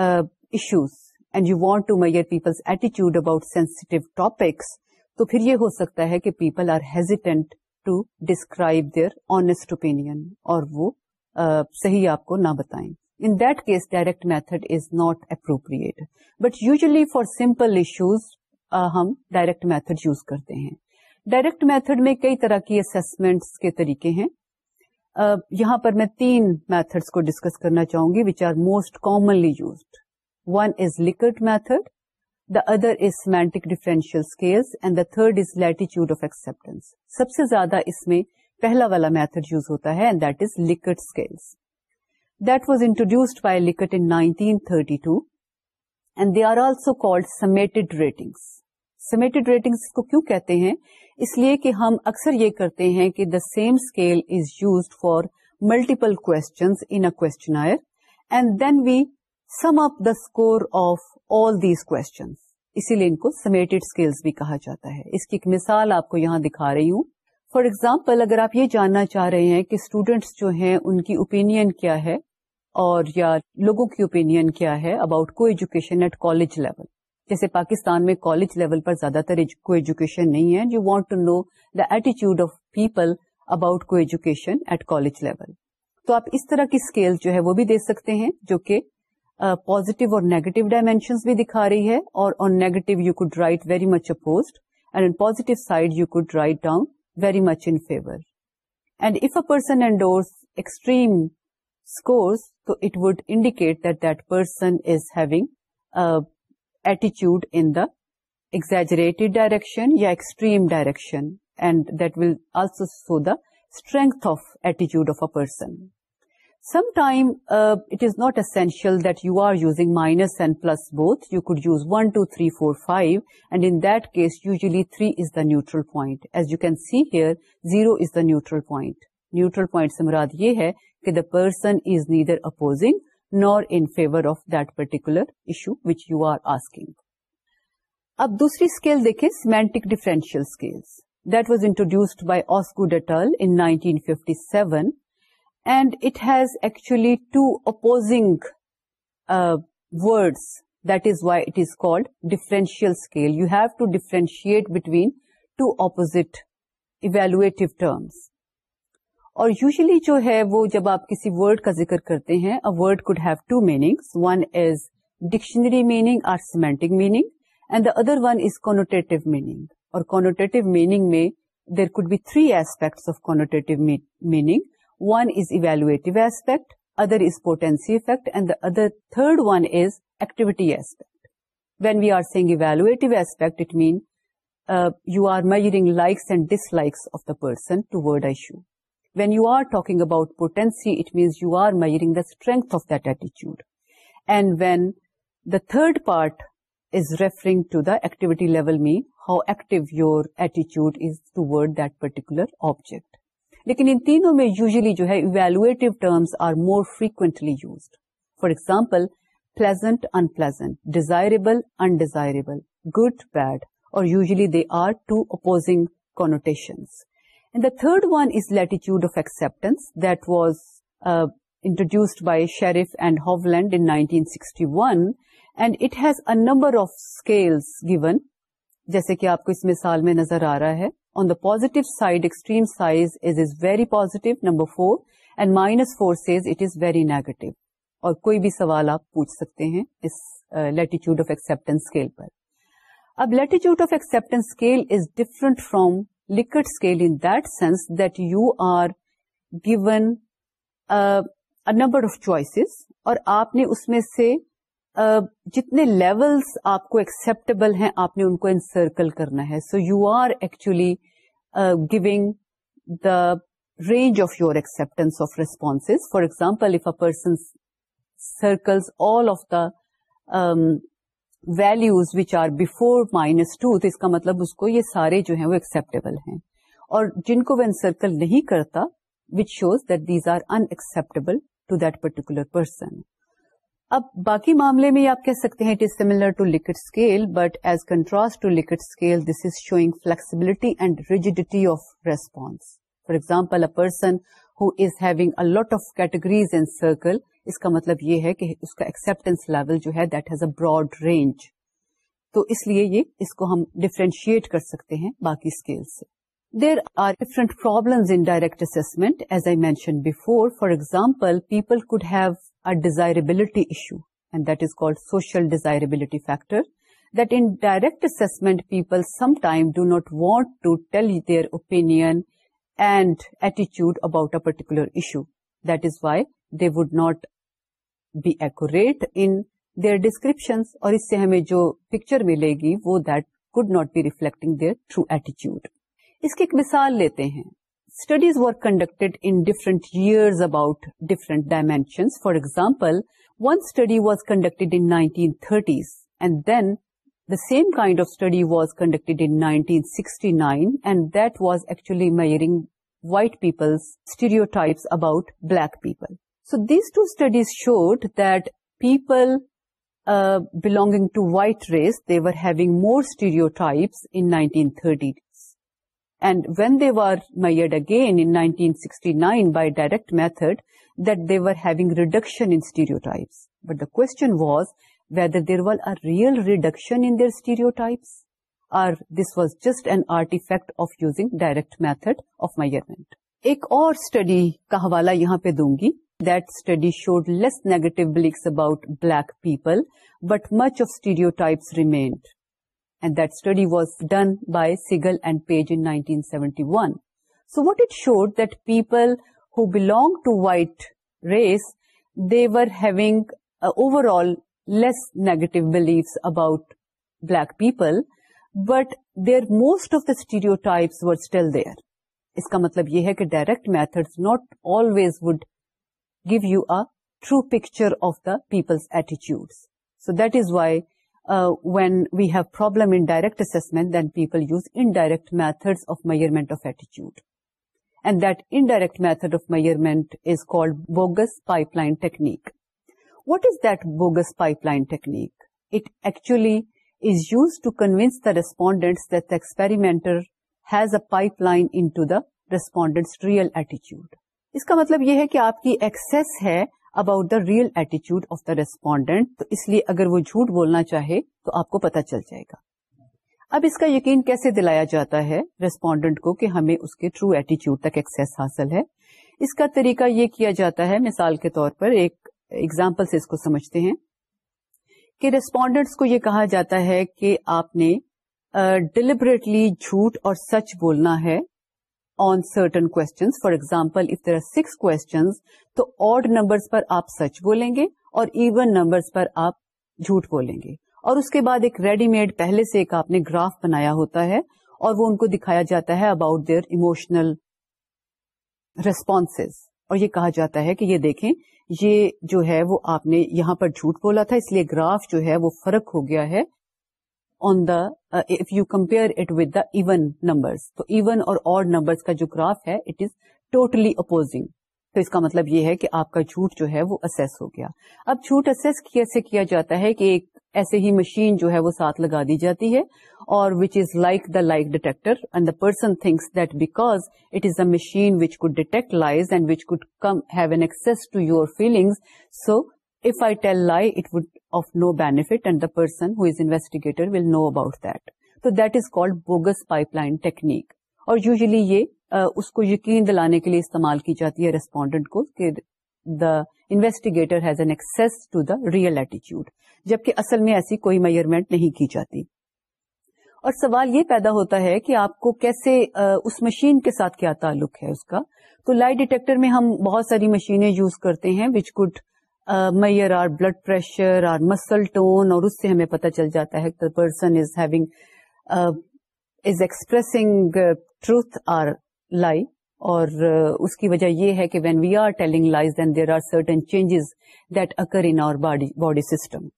issues and you want to measure peoples ایٹیچیوڈ اباؤٹ سینسٹو ٹاپکس تو پھر یہ ہو سکتا ہے کہ people are hesitant to describe their honest opinion اور وہ صحیح آپ کو نہ بتائیں in that case direct method is not appropriate but usually for simple issues ہم ڈائریکٹ میتھڈ یوز کرتے ہیں ڈائریکٹ میتھڈ میں کئی طرح کی اسسمنٹس کے طریقے ہیں یہاں پر میں تین میتھڈس کو ڈسکس کرنا چاہوں گی which are most commonly used one is Likert method the other is semantic differential scales and the third is latitude of acceptance سب سے زیادہ اس میں پہلا والا میتھڈ یوز ہوتا ہے to and they are also called summated ratings summated ratings کو ہم اکثر یہ کرتے ہیں کہ the same scale is used for multiple questions in a questionnaire and then we sum up the score of all these question اسی لیے ان کو سمیٹڈ اسکلس بھی کہا جاتا ہے اس کی ایک مثال آپ کو یہاں دکھا رہی ہوں فار ایگزامپل اگر آپ یہ جاننا چاہ رہے ہیں کہ اسٹوڈینٹس جو ہیں ان کی اوپینئن کیا ہے اور یا لوگوں کی اوپینئن کیا ہے about coeducation at college level جیسے پاکستان میں کالج لیول پر زیادہ تر کو ایجوکیشن نہیں ہے you want to know the ایٹیچیوڈ of people about coeducation at college level تو آپ اس طرح کی اسکیل جو ہے وہ بھی دے سکتے ہیں جو کہ پوزیٹو اور نیگیٹو ڈائمینشنس بھی دکھا رہی ہے اور on negative you could write very much opposed and on positive side you could write down very much in favour and if a person endorse extreme scores تو it would indicate that that person is having ایٹیچیوڈ ان دا ایگزریٹڈ ڈائریکشن یا extreme direction and that will also show the strength of ایٹیچیوڈ of a person sometime it is not essential that you are using minus and plus both you could use one two three four five and in that case usually three is the neutral point as you can see here zero is the neutral point neutral point سے مراد یہ ہے کہ the person is neither opposing nor in favour of that particular issue which you are asking اب دوسری اسکیل دیکھیں semantic differential scales that was introduced by Osgood et al in nineteen and it has actually two opposing words that is why it is called differential scale you have to differentiate between two opposite evaluative terms اور یوزلی جو ہے وہ جب آپ کسی ورڈ کا ذکر کرتے ہیں a word could have two meanings one is dictionary meaning or semantic meaning and the other one is connotative meaning اور کونوٹیٹو میننگ میں there could be three aspects of connotative meaning One is evaluative aspect, other is potency effect, and the other third one is activity aspect. When we are saying evaluative aspect, it means uh, you are measuring likes and dislikes of the person toward a issue. When you are talking about potency, it means you are measuring the strength of that attitude. And when the third part is referring to the activity level, mean how active your attitude is toward that particular object. لیکن ان تینوں میں یوزلی جو ہے evaluative terms are more frequently used for example pleasant unpleasant desirable undesirable good bad اور usually they are two opposing connotations and the third one is latitude of acceptance that was introduced by Sherif and Hovland 1961 one and it has number of scales given جیسے کہ آپ کو اس مثال میں نظر آ رہا ہے on the positive side extreme size is is very positive number four and minus four سے نیگیٹو اور کوئی بھی سوال آپ پوچھ سکتے ہیں اس لیٹیچیوڈ آف ایکسپٹینس اسکیل پر اب latitude of acceptance scale is different from Likert scale in that sense that you are given number of choices اور آپ نے اس میں سے جتنے لیولس آپ کو ایکسپٹیبل ہیں آپ نے ان کو انسرکل کرنا ہے so you are actually giving the range of your acceptance of response for example if a person circles all of the values which are before minus two تو اس کا مطلب اس کو یہ سارے جو ہیں وہ ایکسپٹیبل ہیں اور جن کو وہ انسرکل نہیں کرتا which shows that these are acceptable to particular person اب باقی معاملے میں آپ کہہ سکتے ہیں it is to scale but as contrast to Likert scale this is showing flexibility and rigidity of response for example a person who is having a lot of categories and circle اس کا مطلب یہ ہے کہ اس کا ایکسپٹینس لیول جو ہے that has a broad range تو اس لیے یہ اس کو ہم ڈیفرینشیٹ کر سکتے ہیں باقی اسکیل سے there are different problems in direct assessment as I mention before for example people could have a desirability issue and that is call social desirability factor that in direct assessment people sometime do not want to tell their opinion and ایٹیچیوڈ about a particular issue that is why they would not be exact in their description اور اس سے ہمیں جو پکچر ملے گی وہ that could not be reflecting their true ایٹیچیوڈ اس کی ایک مثال لیتے ہیں studies were conducted in different years about different dimensions for example one study was conducted in nineteen thirties and then the same kind of study was conducted in 1969 and that was actually measuring white people's stereotypes about black people. So these two studies showed that people uh, belonging to white race, they were having more stereotypes in thirty and when the were measured again in nineteen sixty nine by direct method that they were have reduction in stereotypes but the question was whether there were are real reduction in stereotypes or this was just and art effect of using direct method of might ایک اور اسٹڈی کا حوالہ یہاں پہ دوں گی that study showed less negative beliefs about black people but much of stereotypes remain and that study was done by سیگل and Page in showed that people so what it showed that people were to white race they negative beliefs about black people but their most of the stereotypes were still there. اس کا مطلب یہ ہے کہ direct method not always would give you a true picture of the Peoples ایٹیچیوڈ so that is why when we've problem in direct assessment then people use in direct method of measurement of ایٹیچیوڈ and that in direct method of میئرمینٹ is called bogus pipe line ٹیکنییک what is that bogus pipe line ٹیکنییک it actually is use to convince the respondent that ایسپیریمینٹر has a pipe line in respondents real ایٹیچیوڈ اس کا مطلب یہ ہے کہ آپ کی ایکسس ہے اباؤٹ دا ریئل ایٹیچیوڈ آف دا ریسپونڈینٹ تو اس لیے اگر وہ جھوٹ بولنا چاہے تو آپ کو پتا چل جائے گا اب اس کا یقین کیسے دلایا جاتا ہے ریسپونڈینٹ کو کہ ہمیں اس کے ٹرو ایٹیچیوڈ تک ایکسس حاصل ہے اس کا طریقہ یہ کیا جاتا ہے مثال کے طور پر ایک ایگزامپل سے اس کو سمجھتے ہیں کہ ریسپونڈینٹس کو یہ کہا جاتا ہے کہ آپ نے uh, جھوٹ اور سچ بولنا ہے آن سرٹن کوپل اف تیرا سکس تو آڈ نمبرس پر آپ سچ بولیں گے اور ایون نمبرس پر آپ جھوٹ بولیں گے اور اس کے بعد ایک ریڈی میڈ پہلے سے ایک آپ نے گراف بنایا ہوتا ہے اور وہ ان کو دکھایا جاتا ہے اباؤٹ دیئر ایموشنل ریسپونس اور یہ کہا جاتا ہے کہ یہ دیکھیں یہ جو ہے وہ آپ نے یہاں پر جھوٹ بولا تھا اس لیے گراف جو ہے وہ فرق ہو گیا ہے آن داف you compare it with the even numbers تو ایون اور آر نمبرز کا جو گراف ہے اٹ از ٹوٹلی اپوزنگ تو اس کا مطلب یہ ہے کہ آپ کا جھوٹ جو ہے وہ اسس ہو گیا اب جھوٹ اسے کیا جاتا ہے کہ ایک ایسے ہی مشین جو ہے وہ ساتھ لگا دی جاتی ہے اور which is like the like detector in the person things that because it is a machine which could detect lies and which could come have an access to you feelings so if I tell lie, it would of no benefit and the person who is investigator will know about that. So that is called bogus pipeline technique. اور یوزلی یہ اس کو یقین دلانے کے لیے استعمال کی جاتی ہے ریسپونڈنٹ کو کہ the investigator has an access to the real ایٹیچیوڈ جبکہ اصل میں ایسی کوئی میئرمنٹ نہیں کی جاتی اور سوال یہ پیدا ہوتا ہے کہ آپ کو کیسے اس مشین کے ساتھ کیا تعلق ہے اس کا تو لائی ڈیٹیکٹر میں ہم بہت ساری مشینیں یوز کرتے ہیں which good mayor are blood pressure or muscle tone اور اس سے ہمیں پتہ چل جاتا ہے the person is having is expressing truth or lie اور اس کی وجہ یہ ہے کہ when we are telling lies then there are certain changes that occur in our body system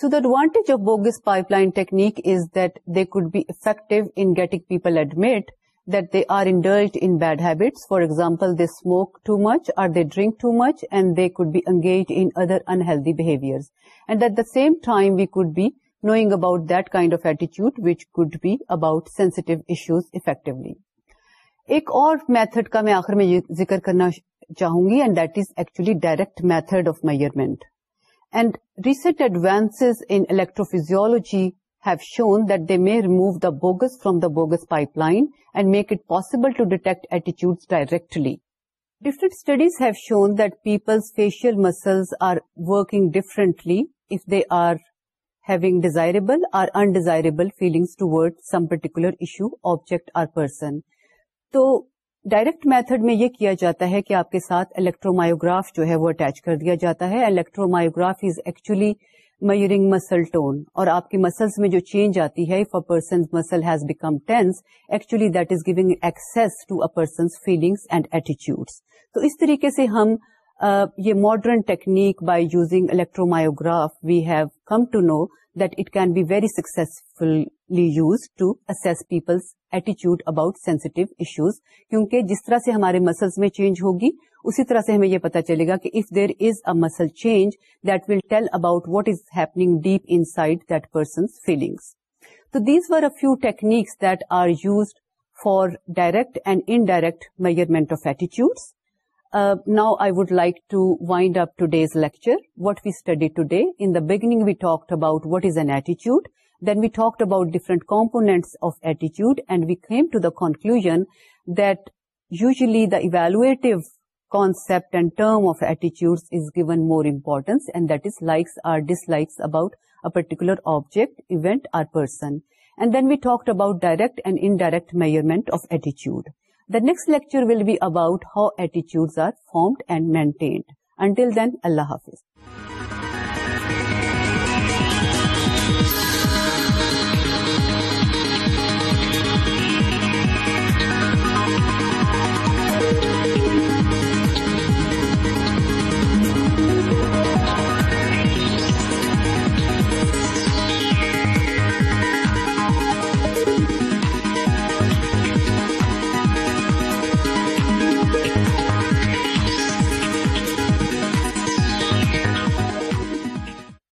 so the advantage of bogus pipeline technique is that they could be effective in getting people admit that they are indulged in bad habits for example they smoke too much or they drink too much and they could be engage in other unhealthy behaviour and at the same time we could be knowing about that kind of ایٹیچیوڈ which could be about sensitive issues effectively ایک اور میتھڈ کا میں آخر میں ذکر کرنا چاہوں گی and that is actually direct method of measurement and recent advance electrophysiology have shown that they may remove the bogus from the bogus pipeline and make it possible to detect attitudes directly. Different studies have shown that people's facial muscles are working differently if they are having desirable or undesirable feelings towards some particular issue, object or person. So, direct method میں یہ کیا جاتا ہے کہ آپ کے ساتھ الیکٹرومایوگراف جو ہے وہ اٹیچ کر دیا جاتا ہے الیکٹرومایوگراف از ایکچولی میورنگ مسل ٹون اور آپ کے مسلس میں جو چینج آتی ہے if a person muscle has become tense actually that is giving access to a person's feelings and ایٹیچیوڈ تو اس طریقے سے ہم یہ modern technique by using electromyograph we have come to know that it can be very successfully use to assess people's ایٹیچیوڈ اباؤٹ سینسٹیو ایشوز کیونکہ جس طرح سے ہمارے مسلس میں چینج ہوگی اسی طرح سے ہمیں یہ پتا چلے گا کہ if there is a muscle change that will tell about what is happening deep inside that person's feelings تو these are a few techniques that are used for direct and indirect measurement of attitudes now I would like to wind up this lecture what we studied in the beginning we talk about what is an ایٹیچیوڈ Then we talked about different components of attitude, and we came to the conclusion that usually the evaluative concept and term of attitudes is given more importance, and that is likes or dislikes about a particular object, event, or person. And then we talked about direct and indirect measurement of attitude. The next lecture will be about how attitudes are formed and maintained. Until then, Allah Hafiz.